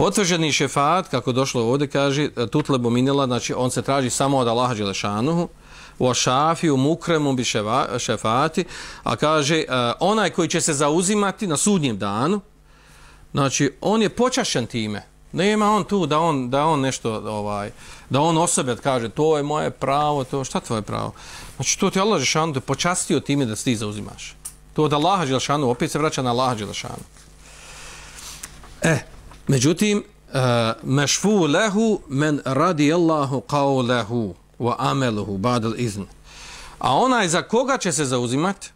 Potvrđeni šefat, kako došlo ovdje, kaže, tutlebo minila, znači on se traži samo od Allaha Đelešanuhu, u ašafi, mukremu bi šefati, a kaže, e, onaj koji će se zauzimati na sudnjem danu, znači, on je počašen time, nema on tu da on, da on nešto, ovaj, da on osobe kaže, to je moje pravo, to, šta tvoje pravo? Znači, to ti Allah Đelešanuhu te počastio time da se ti zauzimaš. To od Allaha Đelešanuhu, opet se vraća na Allaha Đelešanuhu. E, međutim, uh, mešfu lehu men radi Allahu kao lehu wa ameluhu badal izn. A onaj za koga će se zauzimat?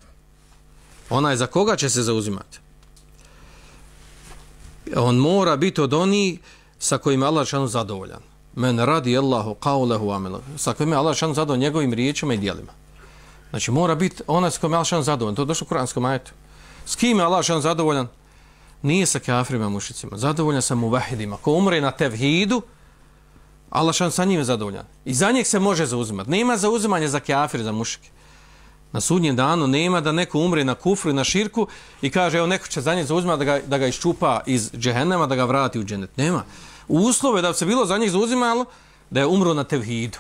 Onaj za koga će se zauzimat? On mora biti od oni sa kojim je Allah šanu zadovoljan. Men radi Allahu kao lehu ameluhu. Sa kojim je Allah šanu zadovoljan njegovim riječima i dijelima. Znači mora biti onaj s kojim je Allah šanu zadovoljan. To je došlo u kuranskom ajetu. S kim je Allah šanu zadovoljan? Nije sa kafirima mušicima, zadovoljan sa muvahidima. Ko umre na tevhidu, Allah šan sa njim je zadovoljan. I za njih se može zauzimati. Nema zauzimanja za kafir, za mušike. Na sudnjem danu nema da neko umre na kufru i na širku i kaže, evo neko će za njih zauzimati da ga, da ga iščupa iz džehennema, da ga vrati u dženet. Nema. Uslove da se bilo za njih zauzimalo, da je umro na tevhidu.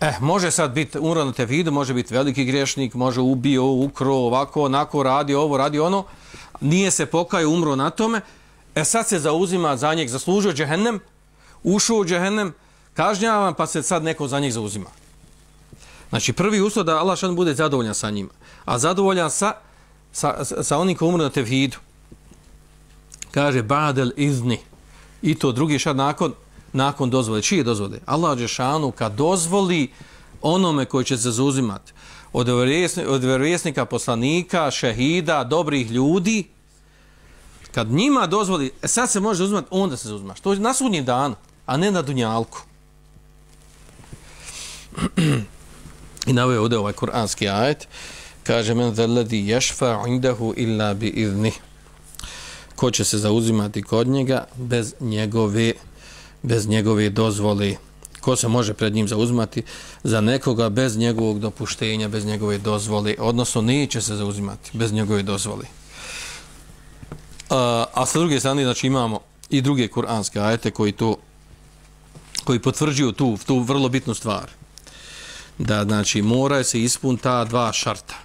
Eh, može sad biti umro na tevhidu, može biti veliki grešnik, može ubio, ukro, ovako, onako, radi ovo, radi ono, nije se pokajao, umro na tome, e sad se zauzima za njeg, zaslužio džehennem, ušao u džehennem, kažnjava, pa se sad neko za njeg zauzima. Znači, prvi uslov da Allah šan bude zadovoljan sa njima, a zadovoljan sa, sa, sa onim ko umro na tevhidu. Kaže, badel izni. I to drugi šad nakon, nakon dozvole. Čije dozvole? Allah Đešanu kad dozvoli onome koji će se zauzimati, od, od vjerovjesnika, poslanika, šehida, dobrih ljudi, kad njima dozvoli, e sad se može uzmati, onda se uzmaš. To je na sudnji dan, a ne na dunjalku. I navio ovaj ovdje ovaj kuranski ajet, kaže men za ledi ješfa indahu illa bi idni. Ko će se zauzimati kod njega bez njegove, bez njegove dozvoli ko se može pred njim zauzimati za nekoga bez njegovog dopuštenja, bez njegove dozvoli, odnosno neće se zauzimati bez njegove dozvoli A, a sa druge strane, znači imamo i druge kuranske ajete koji to koji potvrđuju tu, tu vrlo bitnu stvar. Da, znači, mora se ispun ta dva šarta.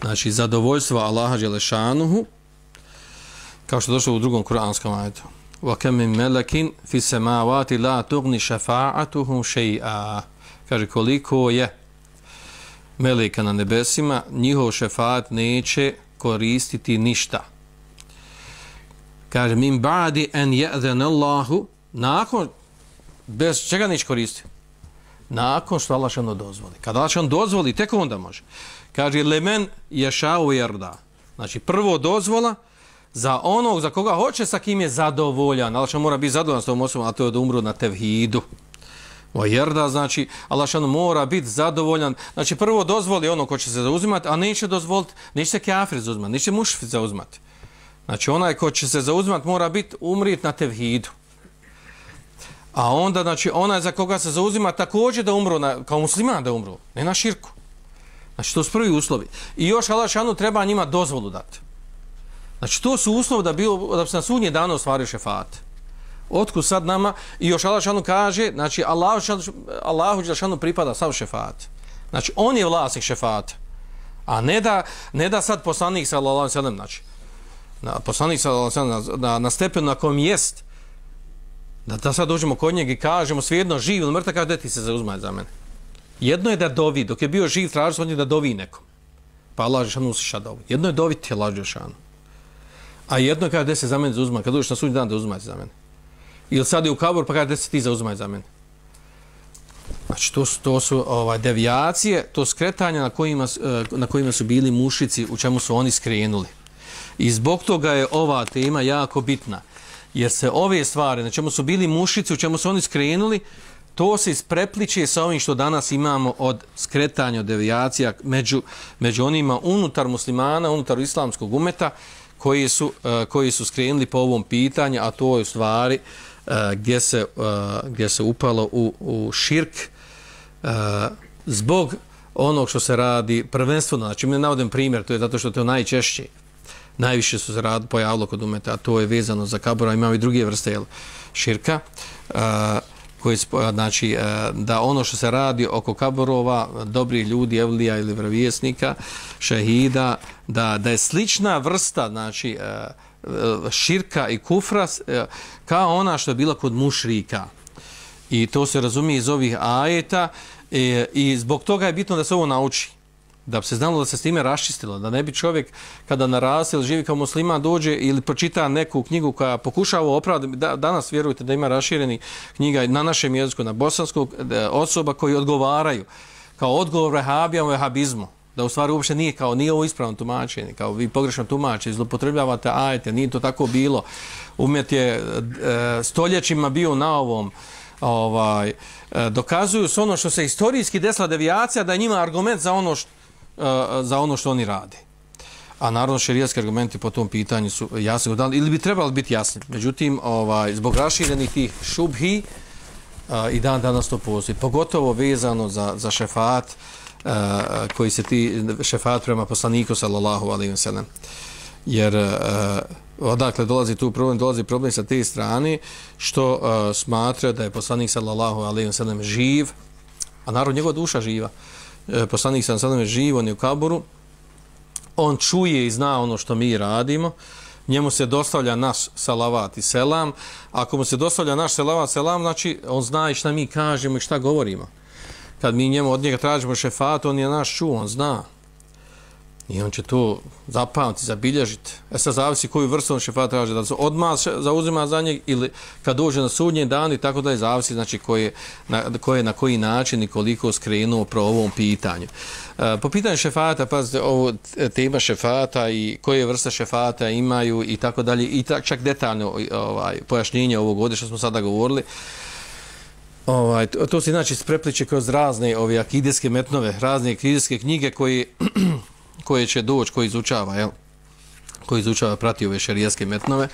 Znači, zadovoljstvo Allaha Đelešanuhu, kao što došlo u drugom kuranskom ajetu. وَكَمْ مِنْ مَلَكٍ فِي السَّمَاوَاتِ لَا تُغْنِ شَفَاعَتُهُمْ شَيْئًا Kaže, koliko je meleka na nebesima, njihov šefaat neće koristiti ništa. Kaže, min ba'di en je'den Allahu, nakon, bez čega neće koristiti? Nakon što Allah šano dozvoli. Kada Allah šano dozvoli, tek onda može. Kaže, lemen ješao jerda. Znači, prvo dozvola, za onog za koga hoće sa kim je zadovoljan. Allah mora biti zadovoljan s tom osobom, a to je da umru na tevhidu. O jerda, znači, Allah mora biti zadovoljan. Znači, prvo dozvoli ono ko će se zauzimati, a neće dozvoliti, neće se kafir zauzimati, neće mušfi zauzimati. Znači, onaj ko će se zauzimati mora biti umrit na tevhidu. A onda, znači, onaj za koga se zauzima također da umru, na, kao musliman da umru, ne na širku. Znači, to su prvi uslovi. I još Allahšanu treba njima dozvolu dati. Znači, to su uslovi da, bilo, da bi se na sudnje dano ostvario šefat. Otkud sad nama, i još Allah šanu kaže, znači, Allahu, Allahu šanu pripada sav šefat. Znači, on je vlasnik šefata. A ne da, ne da sad poslanik sallallahu alejhi ve sellem znači, na, poslanik sallallahu alejhi ve na, na, na stepenu na kom jest, da, da sad dođemo kod njega i kažemo, svejedno živ ili mrtav, kaže, da ti se zauzmaj za mene. Jedno je da dovi, dok je bio živ, traži se da dovi nekom. Pa Allah šanu usiša dovi. Jedno je doviti Allah šanu. A jedno kada se za mene zauzma, kad dođeš na sudnji dan da uzmaj za mene. Ili sad je u kabor pa kada se ti zauzmaj za mene. Znači to su, to su ovaj, devijacije, to skretanja na kojima, eh, na kojima su bili mušici, u čemu su oni skrenuli. I zbog toga je ova tema jako bitna. Jer se ove stvari, na čemu su bili mušici, u čemu su oni skrenuli, to se isprepliče sa ovim što danas imamo od skretanja, od devijacija među, među onima unutar muslimana, unutar islamskog umeta, koji su, eh, koji su skrenuli po ovom pitanju, a to je u stvari uh, E, gdje, se, uh, gdje se upalo u, u širk uh, zbog onog što se radi prvenstveno, znači mi navodim primjer, to je zato što to najčešće, najviše su se rad pojavilo kod umeta, a to je vezano za kabura, imamo i druge vrste jel, širka, uh, koji znači e, da ono što se radi oko kaburova dobri ljudi evlija ili vjerovjesnika šehida da da je slična vrsta znači e, e, širka i kufra kao ona što je bila kod mušrika. I to se razumije iz ovih ajeta i, i zbog toga je bitno da se ovo nauči da bi se znalo da se s time raščistilo, da ne bi čovjek kada narasti ili živi kao musliman dođe ili pročita neku knjigu koja pokušava opravdati, da, danas vjerujte da ima rašireni knjiga na našem jeziku, na bosanskog, e, osoba koji odgovaraju kao odgovor rehabijama i rehabizmu, da u stvari uopšte nije kao nije ovo ispravno tumačenje, kao vi pogrešno tumačite, zlopotrebljavate ajte, nije to tako bilo. Umjet je e, stoljećima bio na ovom ovaj e, dokazuju s ono što se istorijski desila devijacija da je njima argument za ono što za ono što oni rade. A naravno šerijatski argumenti po tom pitanju su jasni dali ili bi trebali biti jasni. Međutim, ovaj zbog raširenih tih šubhi a, i dan danas to postoji, pogotovo vezano za za šefat a, koji se ti šefat prema poslaniku sallallahu alaihi wa sellem. Jer a, odakle dolazi tu problem, dolazi problem sa te strane što a, smatra da je poslanik sallallahu alaihi wa sellem živ, a narod njegova duša živa. E, poslanik sam je živ, on je u kaboru, on čuje i zna ono što mi radimo, njemu se dostavlja naš salavat i selam, ako mu se dostavlja naš salavat i selam, znači on zna i šta mi kažemo i šta govorimo. Kad mi njemu od njega tražimo šefat, on je naš čuo, on zna. I on će to zapamati, zabilježiti. E sad zavisi koju vrstu on šefat traži, da se odmah zauzima za njeg ili kad dođe na sudnji dan i tako da je zavisi znači koje, na, koje na koji način i koliko skrenuo pro ovom pitanju. E, po pitanju šefata, pazite, ovo tema šefata i koje vrste šefata imaju i tako dalje i tak, čak detaljno ovaj, pojašnjenje ovog ovdje što smo sada govorili. Ovaj, to, to se znači sprepliče kroz razne ove akideske metnove, razne akideske knjige koji koje će doći, koji izučava, jel? koji izučava, prati ove šarijaske metnove.